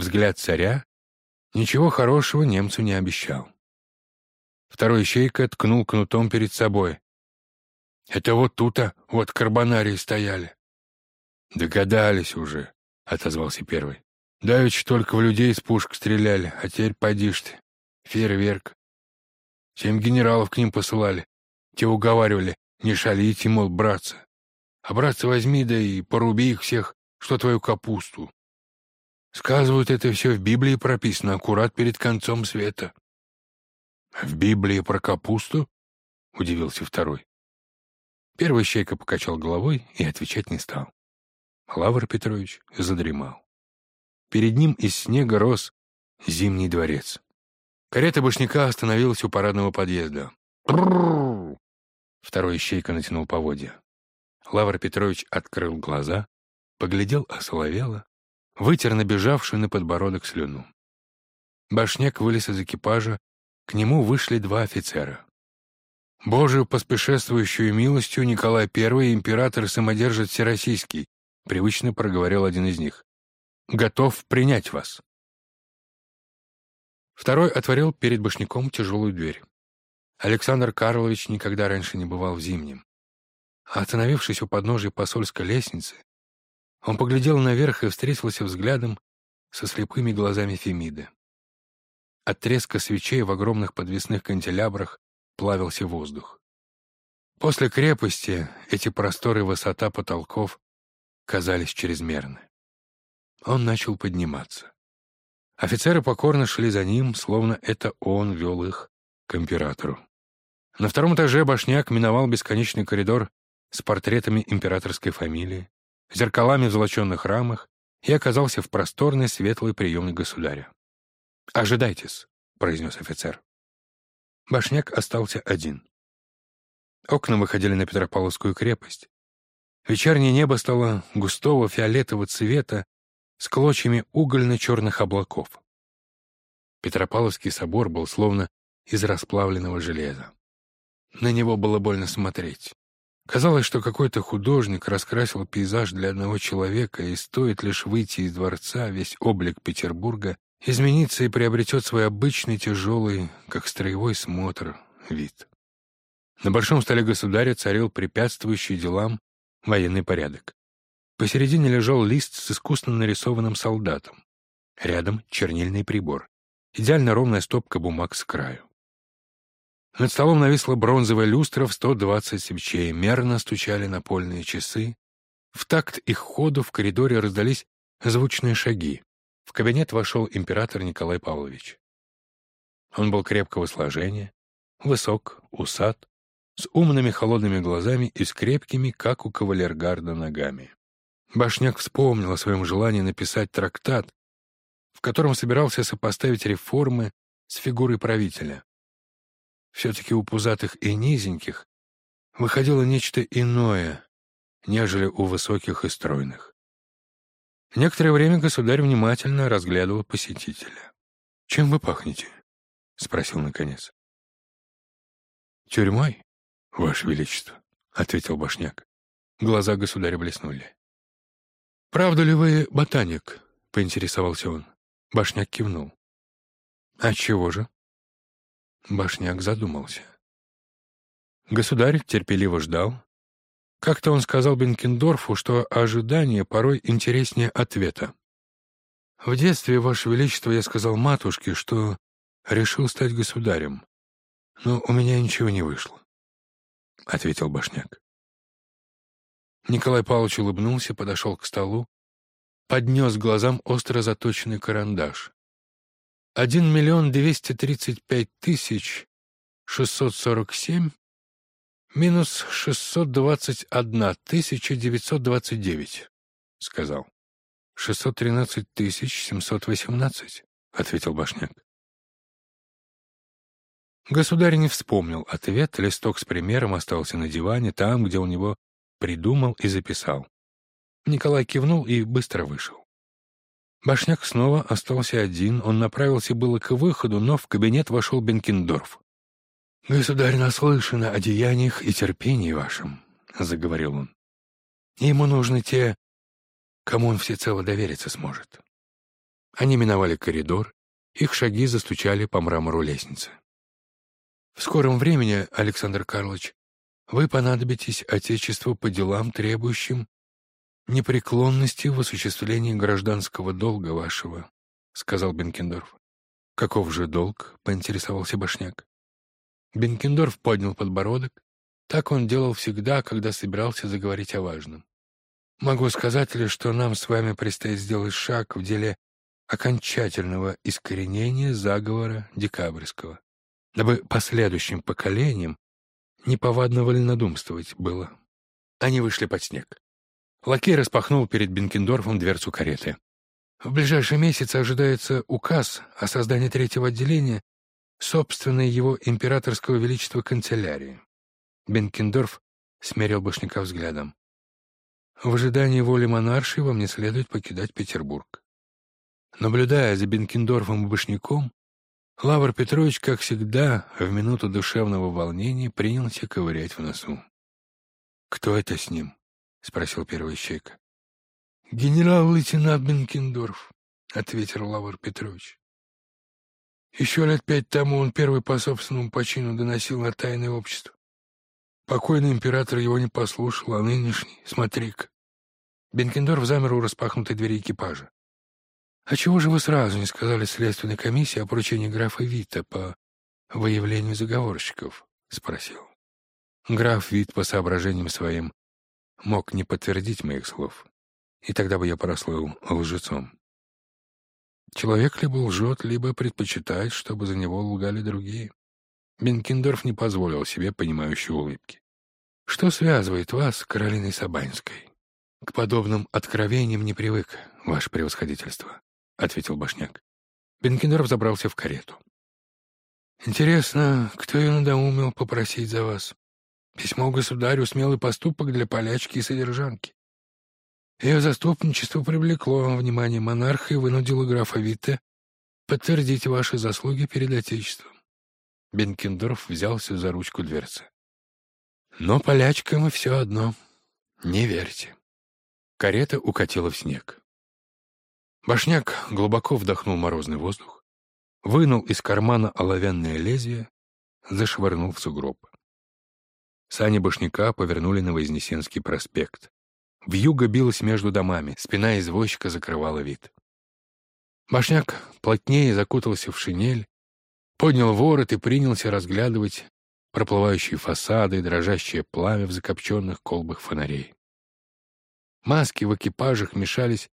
Взгляд царя ничего хорошего немцу не обещал. Второй ищейка ткнул кнутом перед собой. «Это вот тут-то, вот карбонарии стояли». «Догадались уже», — отозвался первый. «Давеча только в людей из пушек стреляли, а теперь подишь ты. Фейерверк. Семь генералов к ним посылали. Те уговаривали, не шалите, мол, братцы. А братцы возьми, да и поруби их всех, что твою капусту. Сказывают, это все в Библии прописано, аккурат перед концом света. — В Библии про капусту? — удивился второй. Первый щейка покачал головой и отвечать не стал. Лавр Петрович задремал. Перед ним из снега рос Зимний дворец. Карета башняка остановилась у парадного подъезда. Второй ищейка натянул поводья. Лавр Петрович открыл глаза, поглядел осоловело, вытер набежавшую на подбородок слюну. Башняк вылез из экипажа, к нему вышли два офицера. «Божию поспешествующую милостью Николай I, император-самодержец Всероссийский», привычно проговорил один из них. «Готов принять вас». Второй отворил перед башняком тяжелую дверь. Александр Карлович никогда раньше не бывал в Зимнем. Остановившись у подножия посольской лестницы, он поглядел наверх и встретился взглядом со слепыми глазами Фемиды. От треска свечей в огромных подвесных канделябрах плавился воздух. После крепости эти просторы высота потолков казались чрезмерны. Он начал подниматься. Офицеры покорно шли за ним, словно это он вел их к императору. На втором этаже башняк миновал бесконечный коридор с портретами императорской фамилии, зеркалами в золоченных рамах и оказался в просторной светлой приемной государя. «Ожидайтесь», — произнес офицер. Башняк остался один. Окна выходили на Петропавловскую крепость. Вечернее небо стало густого фиолетового цвета с клочьями угольно-черных облаков. Петропавловский собор был словно из расплавленного железа. На него было больно смотреть. Казалось, что какой-то художник раскрасил пейзаж для одного человека, и стоит лишь выйти из дворца, весь облик Петербурга изменится и приобретет свой обычный тяжелый, как строевой смотр, вид. На большом столе государя царил препятствующий делам военный порядок. Посередине лежал лист с искусно нарисованным солдатом. Рядом чернильный прибор. Идеально ровная стопка бумаг с краю. Над столом нависла бронзовая люстра в 120 свечей, мерно стучали напольные часы. В такт их ходу в коридоре раздались звучные шаги. В кабинет вошел император Николай Павлович. Он был крепкого сложения, высок, усат, с умными холодными глазами и с крепкими, как у кавалергарда, ногами. Башняк вспомнил о своем желании написать трактат, в котором собирался сопоставить реформы с фигурой правителя. Все-таки у пузатых и низеньких выходило нечто иное, нежели у высоких и стройных. Некоторое время государь внимательно разглядывал посетителя. «Чем вы пахнете?» — спросил наконец. «Тюрьмой, Ваше Величество», — ответил Башняк. Глаза государя блеснули. «Правда ли вы ботаник?» — поинтересовался он. Башняк кивнул. «А чего же?» Башняк задумался. Государь терпеливо ждал. Как-то он сказал Бенкендорфу, что ожидание порой интереснее ответа. «В детстве, Ваше Величество, я сказал матушке, что решил стать государем, но у меня ничего не вышло», — ответил Башняк. Николай Павлович улыбнулся, подошел к столу, поднес глазам остро заточенный карандаш. Один миллион двести тридцать пять тысяч шестьсот сорок семь минус шестьсот двадцать одна тысяча девятьсот двадцать девять, — сказал. Шестьсот тринадцать тысяч семьсот восемнадцать, — ответил Башняк. Государь не вспомнил ответ, листок с примером остался на диване, там, где у него придумал и записал. Николай кивнул и быстро вышел. Башняк снова остался один, он направился было к выходу, но в кабинет вошел Бенкендорф. «Государь наслышан о деяниях и терпении вашем», — заговорил он. «Ему нужны те, кому он всецело довериться сможет. Они миновали коридор, их шаги застучали по мрамору лестницы. В скором времени, Александр Карлович, вы понадобитесь Отечеству по делам, требующим непреклонности в осуществлении гражданского долга вашего, — сказал Бенкендорф. «Каков же долг?» — поинтересовался Башняк. Бенкендорф поднял подбородок. Так он делал всегда, когда собирался заговорить о важном. «Могу сказать лишь, что нам с вами предстоит сделать шаг в деле окончательного искоренения заговора декабрьского, дабы последующим поколениям неповадно вольнодумствовать было». Они вышли под снег. Лакей распахнул перед Бенкендорфом дверцу кареты. В ближайший месяц ожидается указ о создании третьего отделения собственной его императорского величества канцелярии. Бенкендорф смерил Башняка взглядом. В ожидании воли монарши вам не следует покидать Петербург. Наблюдая за Бенкендорфом и Башняком, Лавр Петрович, как всегда, в минуту душевного волнения принялся ковырять в носу. «Кто это с ним?» — спросил первый ищейка. «Генерал-лейтенант Бенкендорф», — ответил Лавр Петрович. Еще лет пять тому он первый по собственному почину доносил на тайное общество. Покойный император его не послушал, а нынешний, смотри-ка. Бенкендорф замер у распахнутой двери экипажа. «А чего же вы сразу не сказали следственной комиссии о поручении графа Вита по выявлению заговорщиков?» — спросил. Граф Вит по соображениям своим мог не подтвердить моих слов и тогда бы я прослыл лжецом. Человек либо лжет, либо предпочитает, чтобы за него лгали другие. Бенкендорф не позволил себе понимающей улыбки. «Что связывает вас с Каролиной Сабанской?» «К подобным откровениям не привык, ваше превосходительство», — ответил Башняк. Бенкендорф забрался в карету. «Интересно, кто ее надоумил попросить за вас? Письмо государю — смелый поступок для полячки и содержанки. Ее заступничество привлекло внимание монарха и вынудило графа Витте подтвердить ваши заслуги перед Отечеством. Бенкендорф взялся за ручку дверцы. Но полячкам и все одно. Не верьте. Карета укатила в снег. Башняк глубоко вдохнул морозный воздух, вынул из кармана оловянное лезвие, зашвырнул в сугроб. Сани Башняка повернули на Вознесенский проспект. Вьюга билась между домами, спина извозчика закрывала вид. Башняк плотнее закутался в шинель, поднял ворот и принялся разглядывать проплывающие фасады и дрожащее пламя в закопченных колбах фонарей. Маски в экипажах мешались